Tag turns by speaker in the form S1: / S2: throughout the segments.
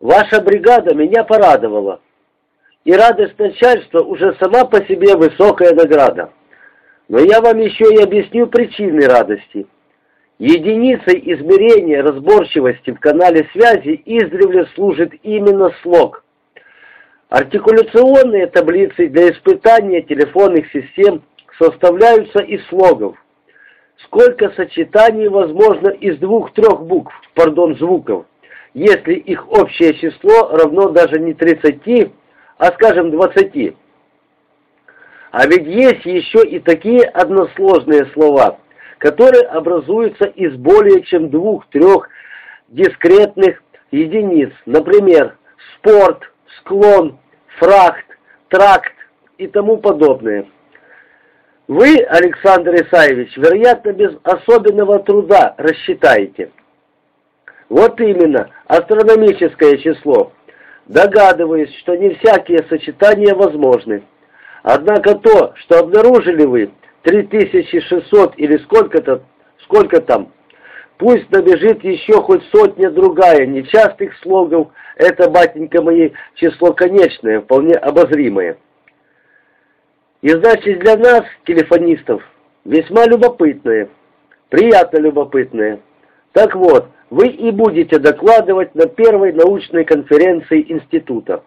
S1: Ваша бригада меня порадовала. И радость начальства уже сама по себе высокая награда. Но я вам еще и объясню причины радости. Единицей измерения разборчивости в канале связи издревле служит именно слог. Артикуляционные таблицы для испытания телефонных систем составляются из слогов. Сколько сочетаний возможно из двух-трех букв, пардон, звуков, если их общее число равно даже не 30, а скажем 20. А ведь есть еще и такие односложные слова, которые образуются из более чем двух-трех дискретных единиц. Например, спорт, склон, фрахт, тракт и тому подобное. Вы, Александр Исаевич, вероятно, без особенного труда рассчитаете. Вот именно, астрономическое число. Догадываюсь, что не всякие сочетания возможны. Однако то, что обнаружили вы, 3600 или сколько-то, сколько там, пусть набежит еще хоть сотня другая нечастых слогов, это, батенька мои, число конечное, вполне обозримое. И значит для нас, телефонистов, весьма любопытное, приятно любопытное. Так вот, вы и будете докладывать на первой научной конференции института.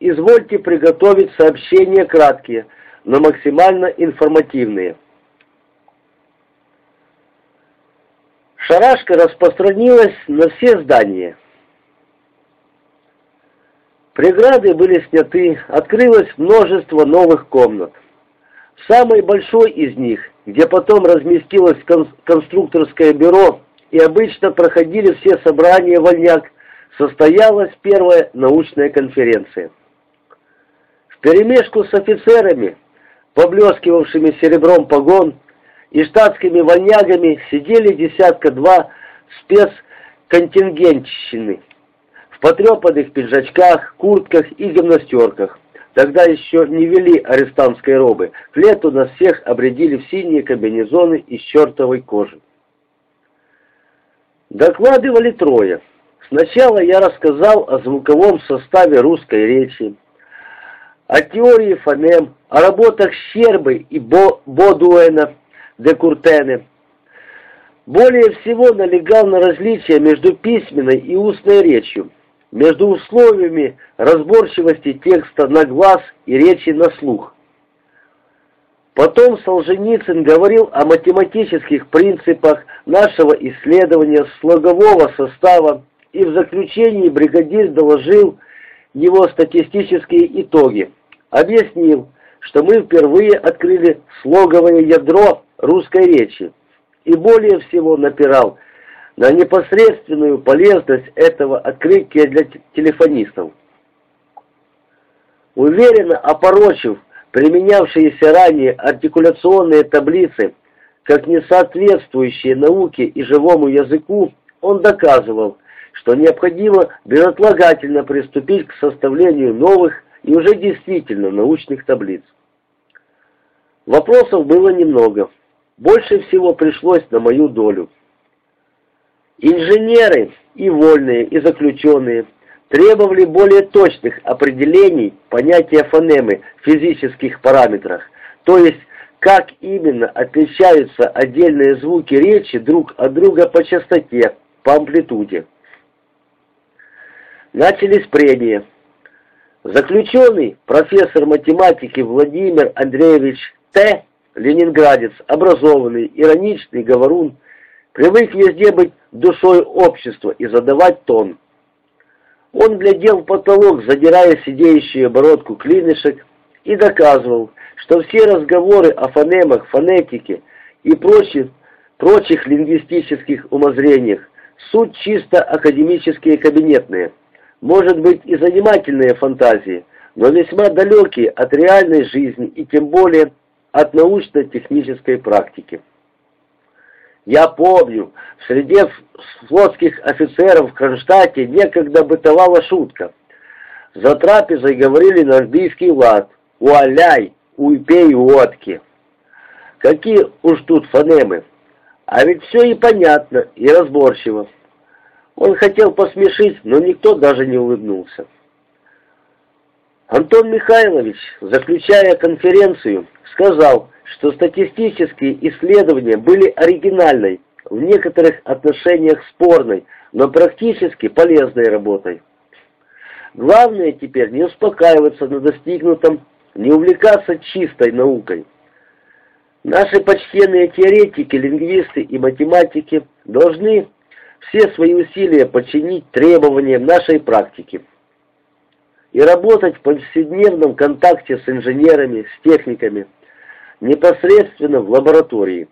S1: Извольте приготовить сообщения краткие, но максимально информативные. Шарашка распространилась на все здания. Преграды были сняты, открылось множество новых комнат. В самой большой из них, где потом разместилось конструкторское бюро и обычно проходили все собрания вольняк, состоялась первая научная конференция. В перемешку с офицерами, поблескивавшими серебром погон, и штатскими вольнягами сидели десятка-два спецконтингентщины в потрепанных пиджачках, куртках и гимнастерках. Тогда еще не вели арестантской робы. К лету нас всех обрядили в синие комбинезоны из чертовой кожи. Докладывали трое. Сначала я рассказал о звуковом составе русской речи, о теории фонем, о работах Щербы и Бо Бодуэна, де Куртене. Более всего налегал на различия между письменной и устной речью, между условиями разборчивости текста на глаз и речи на слух. Потом Солженицын говорил о математических принципах нашего исследования слогового состава, и в заключении бригадир доложил его статистические итоги. Объяснил, что мы впервые открыли слоговое ядро русской речи и более всего напирал на непосредственную полезность этого открытия для телефонистов. Уверенно опорочив применявшиеся ранее артикуляционные таблицы как несоответствующие науке и живому языку, он доказывал, что необходимо безотлагательно приступить к составлению новых и уже действительно научных таблиц. Вопросов было немного. Больше всего пришлось на мою долю. Инженеры и вольные, и заключенные требовали более точных определений понятия фонемы в физических параметрах, то есть как именно отличаются отдельные звуки речи друг от друга по частоте, по амплитуде. Начались прения. Заключенный, профессор математики Владимир Андреевич Т., ленинградец, образованный, ироничный говорун, привык везде быть душой общества и задавать тон. Он глядел в потолок, задирая сидеющую бородку клинышек, и доказывал, что все разговоры о фонемах, фонетике и прочих, прочих лингвистических умозрениях суть чисто академические кабинетные, может быть и занимательные фантазии, но весьма далекие от реальной жизни и тем более от научно-технической практики. Я помню, в среде флотских офицеров в Кронштадте некогда бытовала шутка. За трапезой говорили на английский лад «Уаляй, уйпей водки». Какие уж тут фонемы. А ведь все и понятно, и разборчиво. Он хотел посмешить, но никто даже не улыбнулся. Антон Михайлович, заключая конференцию, сказал, что статистические исследования были оригинальной, в некоторых отношениях спорной, но практически полезной работой. Главное теперь не успокаиваться на достигнутом, не увлекаться чистой наукой. Наши почтенные теоретики, лингвисты и математики должны все свои усилия подчинить требованиям нашей практики и работать в повседневном контакте с инженерами, с техниками, непосредственно в лаборатории.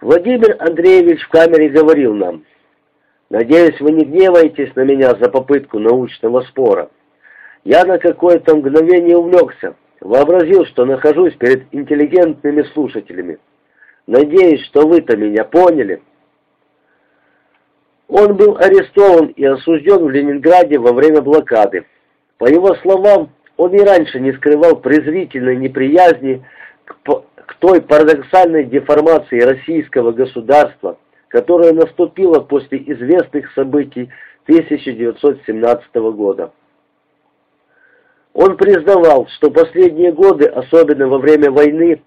S1: Владимир Андреевич в камере говорил нам, «Надеюсь, вы не гневаетесь на меня за попытку научного спора. Я на какое-то мгновение увлекся, вообразил, что нахожусь перед интеллигентными слушателями. Надеюсь, что вы-то меня поняли». Он был арестован и осужден в Ленинграде во время блокады. По его словам, он и раньше не скрывал презрительной неприязни к, к той парадоксальной деформации российского государства, которая наступила после известных событий 1917 года. Он признавал, что последние годы, особенно во время войны,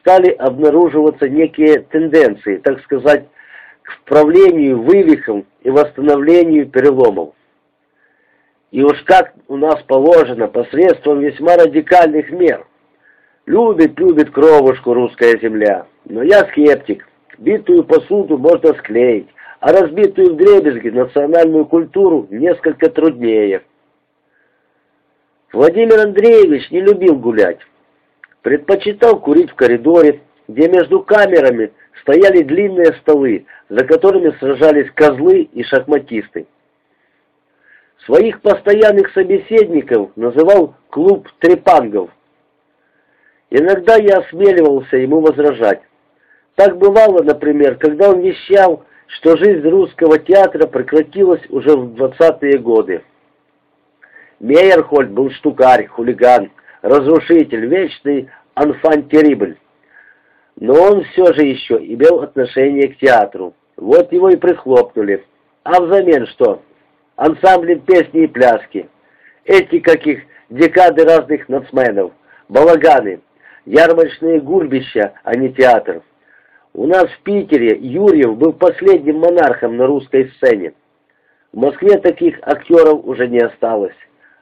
S1: стали обнаруживаться некие тенденции, так сказать, к вправлению вывихом и восстановлению переломов. И уж как у нас положено, посредством весьма радикальных мер. Любит, любит кровушку русская земля. Но я скептик. Битую посуду можно склеить, а разбитую в дребезги национальную культуру несколько труднее. Владимир Андреевич не любил гулять. Предпочитал курить в коридоре, где между камерами стояли длинные столы, за которыми сражались козлы и шахматисты. Своих постоянных собеседников называл клуб трепангов. Иногда я осмеливался ему возражать. Так бывало, например, когда он вещал, что жизнь русского театра прекратилась уже в 20-е годы. Мейерхольд был штукарь, хулиган, разрушитель, вечный анфан-терибль. Но он все же еще имел отношение к театру. Вот его и прихлопнули. А взамен что? Ансамбли песни и пляски. Эти каких декады разных нацменов, балаганы, ярмарочные гульбища, а не театр. У нас в Питере Юрьев был последним монархом на русской сцене. В Москве таких актеров уже не осталось.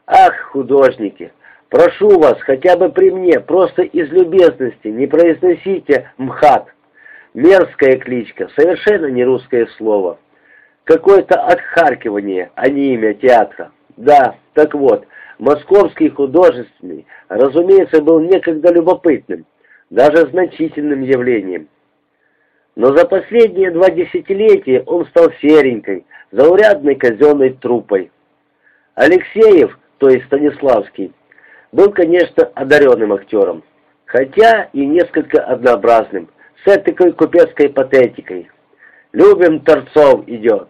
S1: Ах, художники, прошу вас, хотя бы при мне, просто из любезности, не произносите МХАТ. Мерзкая кличка, совершенно не русское слово. Какое-то отхаркивание, а не имя театра. Да, так вот, московский художественный, разумеется, был некогда любопытным, даже значительным явлением. Но за последние два десятилетия он стал серенькой, заурядной казенной трупой. Алексеев, то есть Станиславский, был, конечно, одаренным актером, хотя и несколько однообразным, с этой купецкой патетикой. «Любим торцов» идет.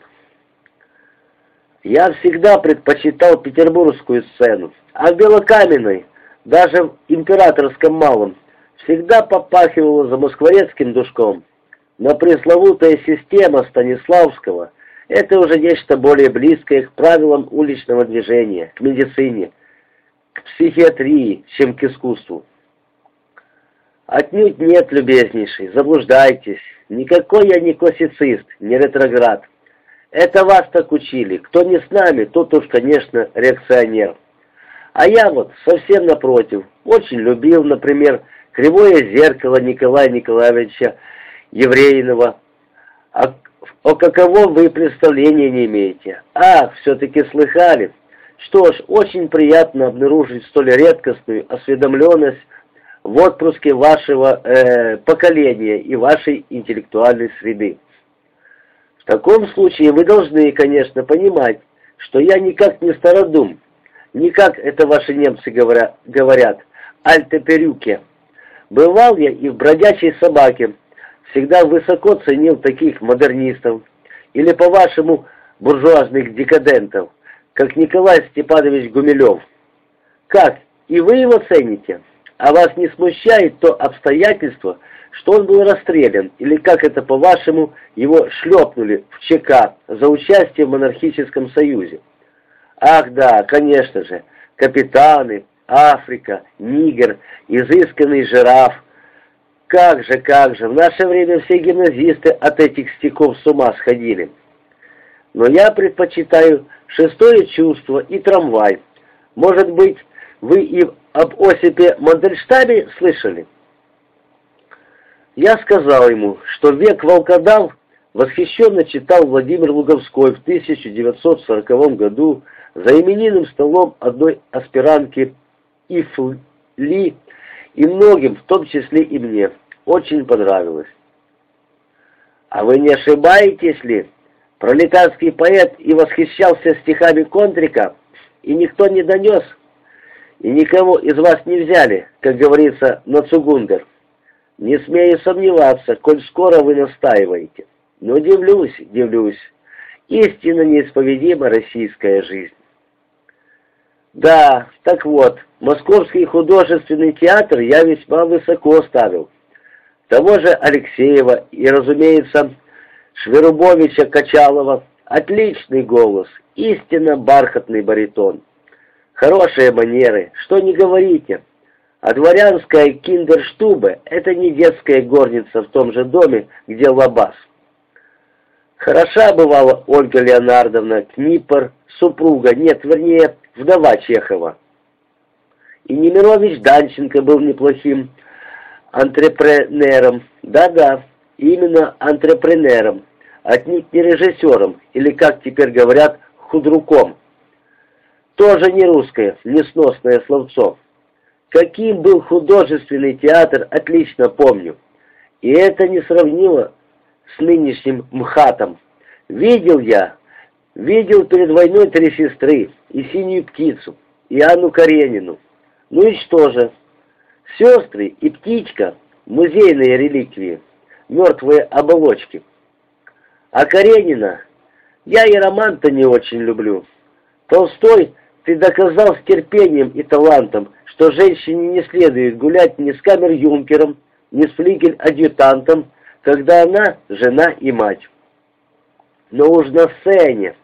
S1: Я всегда предпочитал петербургскую сцену, а в Белокаменной, даже в императорском малом, всегда попахивало за москворецким душком. Но пресловутая система Станиславского – это уже нечто более близкое к правилам уличного движения, к медицине, к психиатрии, чем к искусству. Отнюдь нет, любезнейший, заблуждайтесь. Никакой я не классицист, не ретроград. Это вас так учили. Кто не с нами, тот уж, конечно, реакционер. А я вот совсем напротив. Очень любил, например, «Кривое зеркало» Николая Николаевича Еврейного. А о каково вы представления не имеете? Ах, все-таки слыхали. Что ж, очень приятно обнаружить столь редкостную осведомленность в отпуске вашего э, поколения и вашей интеллектуальной среды. В таком случае вы должны, конечно, понимать, что я никак не стародум, не как это ваши немцы говоря, говорят, альтеперюке. Бывал я и в бродячей собаке, всегда высоко ценил таких модернистов, или, по-вашему, буржуазных декадентов, как Николай Степанович Гумилев. Как, и вы его цените? А вас не смущает то обстоятельство, что он был расстрелян, или, как это по-вашему, его шлепнули в ЧК за участие в монархическом союзе. Ах да, конечно же, капитаны, Африка, Нигер, изысканный жираф. Как же, как же, в наше время все гимназисты от этих стихов с ума сходили. Но я предпочитаю шестое чувство и трамвай. Может быть, вы и об Осипе Мандельштаме слышали? Я сказал ему, что «Век волкодав» восхищенно читал Владимир Луговской в 1940 году за именинным столом одной аспирантки Ифли, и многим, в том числе и мне, очень понравилось. А вы не ошибаетесь ли? Пролетарский поэт и восхищался стихами Контрика, и никто не донес, и никого из вас не взяли, как говорится, на Цугундер. Не смею сомневаться, коль скоро вы настаиваете. Но дивлюсь, дивлюсь. Истинно неисповедима российская жизнь. Да, так вот, Московский художественный театр я весьма высоко ставил. Того же Алексеева и, разумеется, Шверубовича Качалова. Отличный голос, истинно бархатный баритон. Хорошие манеры, что не говорите. А дворянская киндерштубе — это не детская горница в том же доме, где лабаз. Хороша бывала Ольга Леонардовна, Книпер, супруга, нет, вернее, вдова Чехова. И Немирович Данченко был неплохим антрепренером. Да-да, именно антрепренером, отнюдь не режиссером, или, как теперь говорят, худруком. Тоже не русское, несносное словцо. Каким был художественный театр, отлично помню. И это не сравнимо с нынешним МХАТом. Видел я, видел перед войной три сестры, и синюю птицу, и Анну Каренину. Ну и что же? Сестры и птичка — музейные реликвии, мертвые оболочки. А Каренина я и роман-то не очень люблю. Толстой ты доказал с терпением и талантом, что женщине не следует гулять ни с камер-юнкером, ни с флигель-адъютантом, когда она жена и мать. Но уж на сцене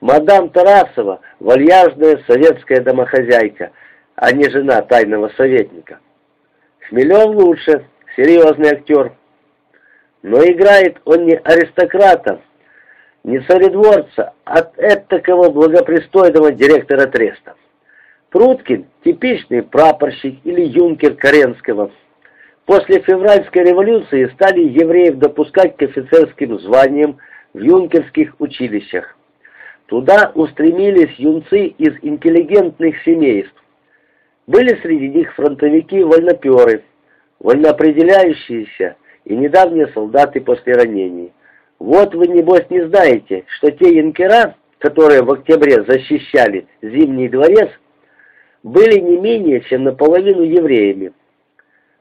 S1: мадам Тарасова — вальяжная советская домохозяйка, а не жена тайного советника. Хмелев лучше, серьезный актер. Но играет он не аристократа, не царедворца, а этакого благопристойного директора треста. Пруткин – типичный прапорщик или юнкер Каренского. После февральской революции стали евреев допускать к офицерским званиям в юнкерских училищах. Туда устремились юнцы из интеллигентных семейств. Были среди них фронтовики-вольноперы, вольноопределяющиеся и недавние солдаты после ранений. Вот вы, небось, не знаете, что те янкера, которые в октябре защищали Зимний дворец, были не менее чем наполовину евреями.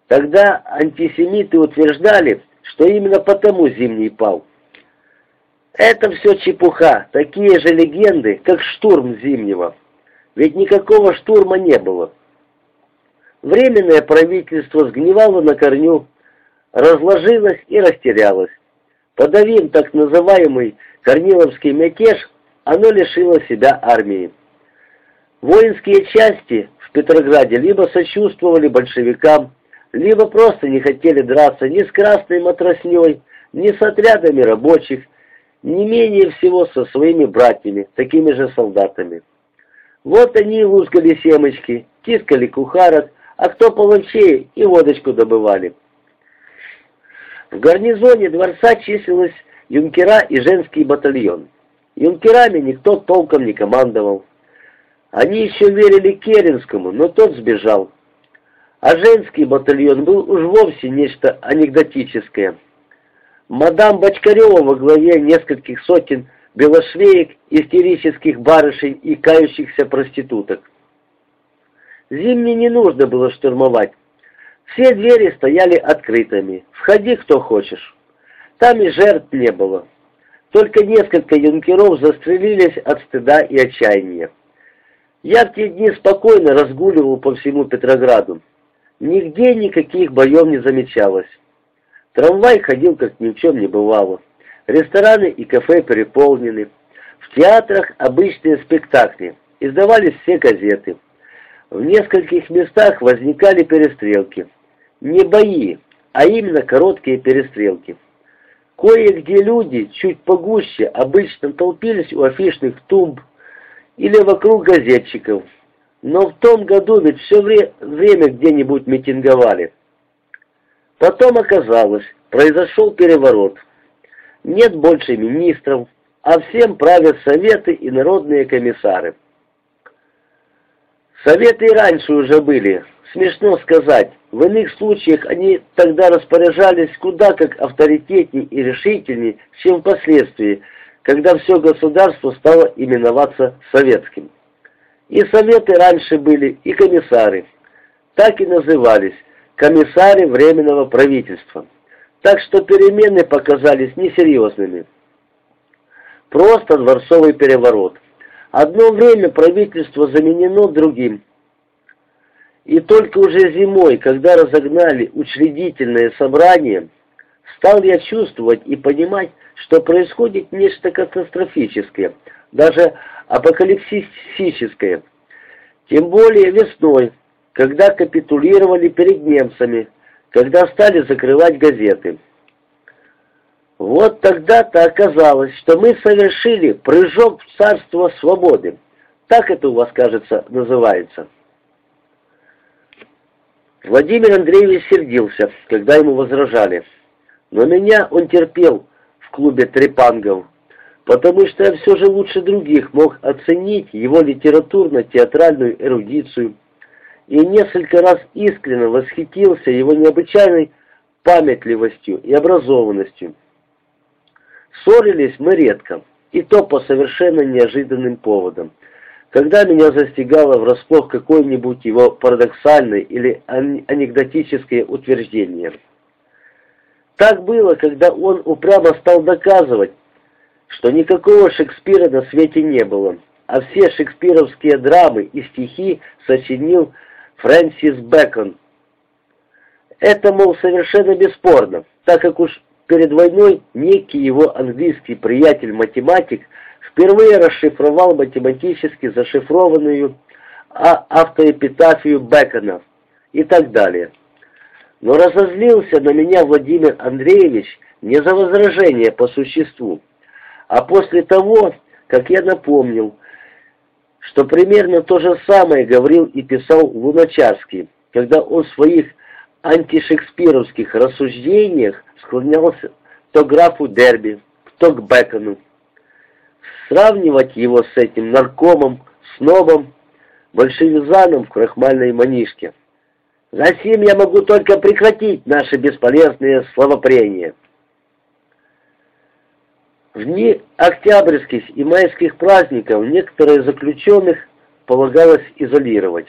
S1: Тогда антисемиты утверждали, что именно потому Зимний пал. Это все чепуха, такие же легенды, как штурм Зимнего. Ведь никакого штурма не было. Временное правительство сгнивало на корню, разложилось и растерялось. Подавив так называемый Корниловский мятеж, оно лишило себя армии. Воинские части в Петрограде либо сочувствовали большевикам, либо просто не хотели драться ни с красной матросней, ни с отрядами рабочих, не менее всего со своими братьями, такими же солдатами. Вот они лузгали семечки, тискали кухарок, а кто половчее и водочку добывали. В гарнизоне дворца числилось юнкера и женский батальон. Юнкерами никто толком не командовал. Они еще верили Керенскому, но тот сбежал. А женский батальон был уж вовсе нечто анекдотическое. Мадам Бочкарева во главе нескольких сотен белошвеек, истерических барышей и кающихся проституток. Зимне не нужно было штурмовать. Все двери стояли открытыми. Входи, кто хочешь. Там и жертв не было. Только несколько юнкеров застрелились от стыда и отчаяния. Я в те дни спокойно разгуливал по всему Петрограду. Нигде никаких боев не замечалось. Трамвай ходил, как ни в чем не бывало. Рестораны и кафе переполнены. В театрах обычные спектакли. Издавались все газеты. В нескольких местах возникали перестрелки. Не бои, а именно короткие перестрелки. Кое-где люди, чуть погуще, обычно толпились у афишных тумб или вокруг газетчиков. Но в том году ведь все вре время где-нибудь митинговали. Потом оказалось, произошел переворот. Нет больше министров, а всем правят советы и народные комиссары. Советы и раньше уже были, смешно сказать. В иных случаях они тогда распоряжались куда как авторитетней и решительней, чем впоследствии, когда все государство стало именоваться советским. И советы раньше были, и комиссары. Так и назывались комиссары Временного правительства. Так что перемены показались несерьезными. Просто дворцовый переворот. Одно время правительство заменено другим. И только уже зимой, когда разогнали учредительное собрание, стал я чувствовать и понимать, что происходит нечто катастрофическое, даже апокалипсическое. Тем более весной, когда капитулировали перед немцами, когда стали закрывать газеты. Вот тогда-то оказалось, что мы совершили прыжок в царство свободы. Так это у вас, кажется, называется. Владимир Андреевич сердился, когда ему возражали. Но меня он терпел в клубе трепангов, потому что я все же лучше других мог оценить его литературно-театральную эрудицию и несколько раз искренне восхитился его необычайной памятливостью и образованностью. Ссорились мы редко, и то по совершенно неожиданным поводам. Когда меня застигало врасплох какое-нибудь его парадоксальное или анекдотическое утверждение. Так было, когда он упрямо стал доказывать, что никакого Шекспира на свете не было, а все шекспировские драмы и стихи сочинил Фрэнсис Бэкон. Это, мол, совершенно бесспорно, так как уж перед войной некий его английский приятель-математик впервые расшифровал математически зашифрованную а автоэпитафию Бэкона и так далее. Но разозлился на меня Владимир Андреевич не за возражение по существу, а после того, как я напомнил, что примерно то же самое говорил и писал Луначарский, когда он в своих антишекспировских рассуждениях склонялся то графу Дерби, то к Бекону. Сравнивать его с этим наркомом, снобом, большевизаном в крахмальной манишке. Затем я могу только прекратить наши бесполезные словопрения. В дни октябрьских и майских праздников некоторые заключенных полагалось изолировать.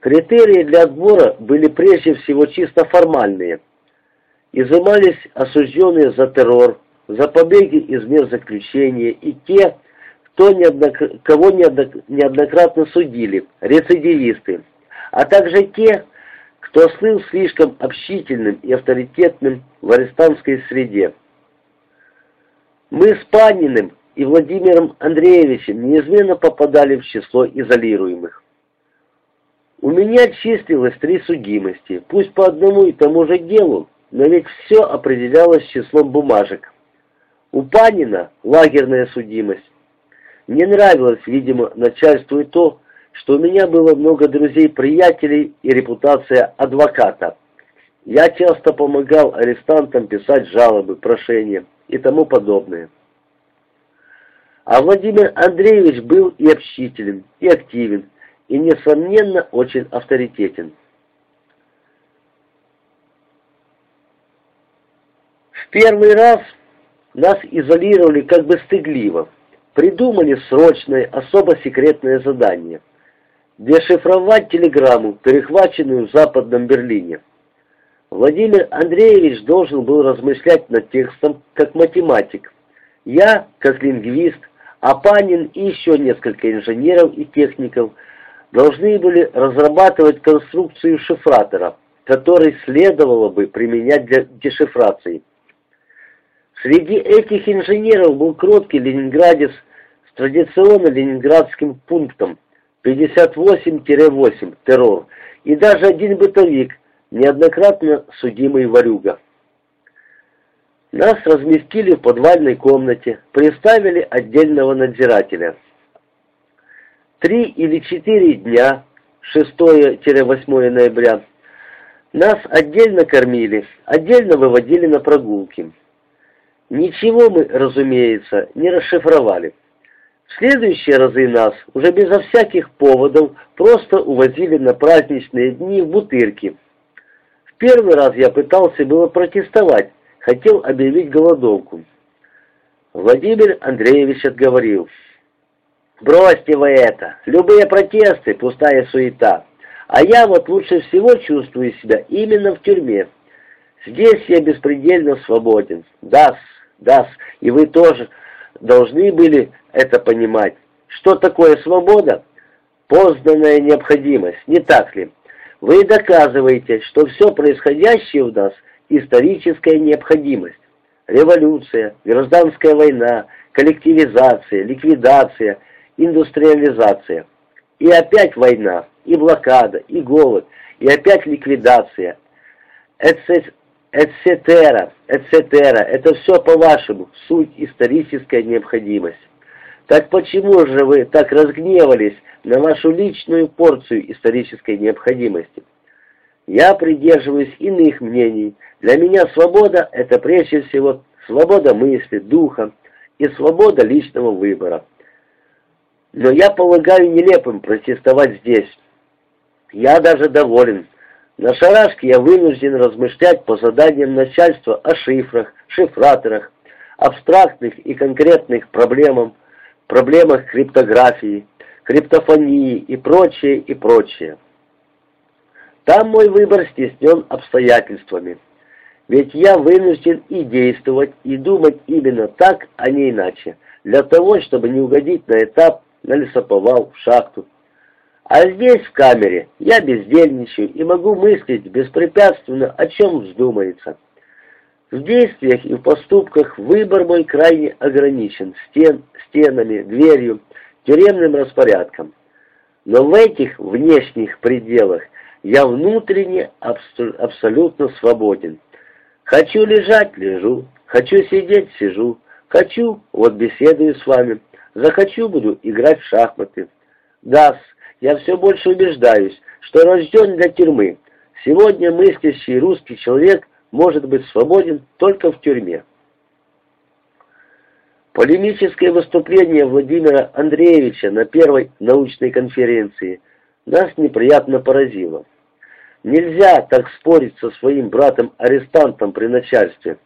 S1: Критерии для отбора были прежде всего чисто формальные. Изымались осужденные за террор, за побеги из мер заключения и те, кто неоднокр... кого неоднократно судили, рецидивисты, а также те, кто слыл слишком общительным и авторитетным в арестантской среде. Мы с Паниным и Владимиром Андреевичем неизменно попадали в число изолируемых. У меня числилось три судимости, пусть по одному и тому же делу, но ведь все определялось числом бумажек. У Панина лагерная судимость. Мне нравилось, видимо, начальству и то, что у меня было много друзей-приятелей и репутация адвоката. Я часто помогал арестантам писать жалобы, прошения и тому подобное. А Владимир Андреевич был и общителен, и активен, и, несомненно, очень авторитетен. В первый раз нас изолировали как бы стыдливо, придумали срочное, особо секретное задание – дешифровать телеграмму, перехваченную в Западном Берлине. Владимир Андреевич должен был размышлять над текстом как математик. Я, как лингвист, а Панин и еще несколько инженеров и техников должны были разрабатывать конструкцию шифратора, который следовало бы применять для дешифрации. Среди этих инженеров был кроткий ленинградец с традиционно ленинградским пунктом 58-8 террор и даже один бытовик, неоднократно судимый ворюга. Нас разместили в подвальной комнате, приставили отдельного надзирателя. Три или четыре дня, 6-8 ноября, нас отдельно кормили, отдельно выводили на прогулки. Ничего мы, разумеется, не расшифровали. В следующие разы нас, уже безо всяких поводов, просто увозили на праздничные дни в бутырки. В первый раз я пытался было протестовать, хотел объявить голодовку. Владимир Андреевич отговорил. «Бросьте вы это! Любые протесты — пустая суета. А я вот лучше всего чувствую себя именно в тюрьме. Здесь я беспредельно свободен. Да, да, и вы тоже должны были это понимать. Что такое свобода? Познанная необходимость, не так ли? Вы доказываете, что все происходящее у нас – историческая необходимость. Революция, гражданская война, коллективизация, ликвидация, индустриализация. И опять война, и блокада, и голод, и опять ликвидация. Эцетера, эцетера. Это все по-вашему, суть историческая необходимость. Так почему же вы так разгневались на вашу личную порцию исторической необходимости? Я придерживаюсь иных мнений. Для меня свобода – это прежде всего свобода мысли, духа и свобода личного выбора. Но я полагаю нелепым протестовать здесь. Я даже доволен. На шарашке я вынужден размышлять по заданиям начальства о шифрах, шифраторах, абстрактных и конкретных проблемах, проблемах криптографии, криптофонии и прочее, и прочее. Там мой выбор стеснен обстоятельствами. Ведь я вынужден и действовать, и думать именно так, а не иначе, для того, чтобы не угодить на этап, на лесоповал, в шахту. А здесь, в камере, я бездельничаю и могу мыслить беспрепятственно, о чем вздумается. В действиях и в поступках выбор мой крайне ограничен стен, стенами, дверью, тюремным распорядком. Но в этих внешних пределах я внутренне абсолютно свободен. Хочу лежать – лежу, хочу сидеть – сижу, хочу – вот беседую с вами, захочу – буду играть в шахматы. Да, я все больше убеждаюсь, что рожден для тюрьмы. Сегодня мыслящий русский человек может быть свободен только в тюрьме. Полемическое выступление Владимира Андреевича на первой научной конференции нас неприятно поразило. Нельзя так спорить со своим братом-арестантом при начальстве.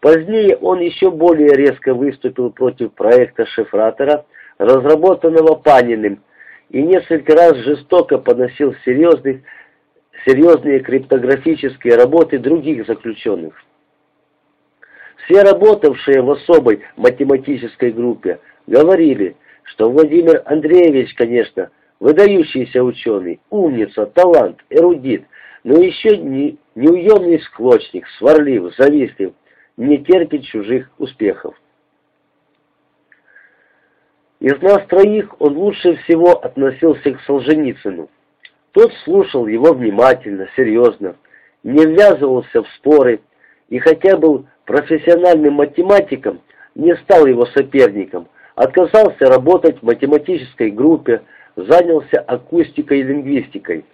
S1: Позднее он еще более резко выступил против проекта шифратора, разработанного Паниным и несколько раз жестоко поносил серьезных, серьезные криптографические работы других заключенных. Все работавшие в особой математической группе говорили, что Владимир Андреевич, конечно, выдающийся ученый, умница, талант, эрудит, но еще не, неуемный склочник, сварлив, завистлив, не терпит чужих успехов. Из нас троих он лучше всего относился к Солженицыну. Тот слушал его внимательно, серьезно, не ввязывался в споры и хотя был профессиональным математиком, не стал его соперником, отказался работать в математической группе, занялся акустикой и лингвистикой.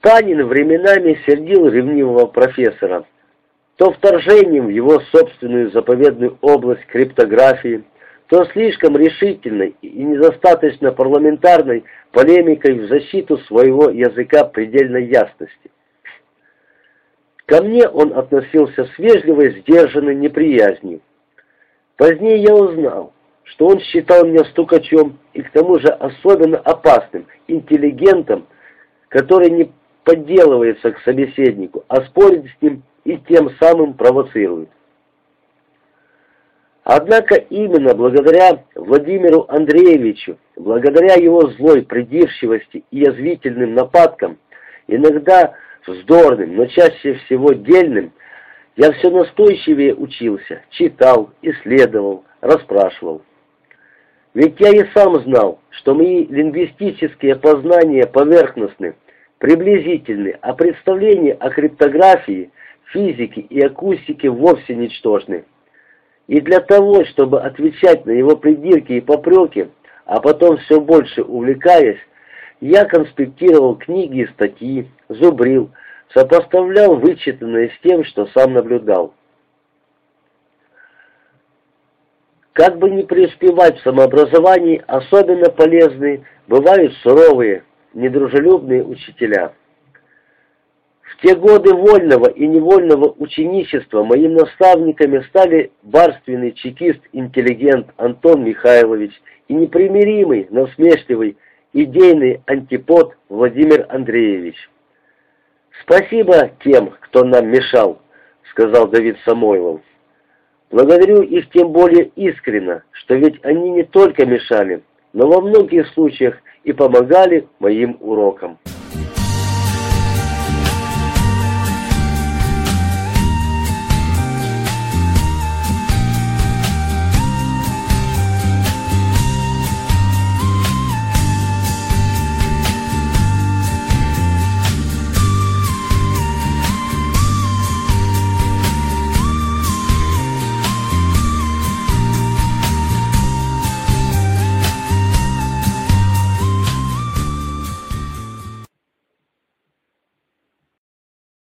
S1: Панин временами сердил ревнивого профессора, то вторжением в его собственную заповедную область криптографии, то слишком решительной и недостаточно парламентарной полемикой в защиту своего языка предельной ясности. Ко мне он относился с вежливой, сдержанной неприязнью. Позднее я узнал, что он считал меня стукачом и к тому же особенно опасным, интеллигентом, который не подделывается к собеседнику, а спорит с ним и тем самым провоцирует. Однако именно благодаря Владимиру Андреевичу, благодаря его злой придирчивости и язвительным нападкам, иногда вздорным, но чаще всего дельным, я все настойчивее учился, читал, исследовал, расспрашивал. Ведь я и сам знал, что мои лингвистические познания поверхностны, приблизительны, а представления о криптографии, физике и акустике вовсе ничтожны. И для того, чтобы отвечать на его придирки и попреки, а потом все больше увлекаясь, я конспектировал книги и статьи, зубрил, сопоставлял вычитанное с тем, что сам наблюдал. Как бы ни преуспевать в самообразовании, особенно полезны бывают суровые, недружелюбные учителя. В те годы вольного и невольного ученичества моим наставниками стали барственный чекист-интеллигент Антон Михайлович и непримиримый, насмешливый, идейный антипод Владимир Андреевич. «Спасибо тем, кто нам мешал», — сказал Давид Самойлов. «Благодарю их тем более искренно, что ведь они не только мешали, но во многих случаях и помогали моим урокам».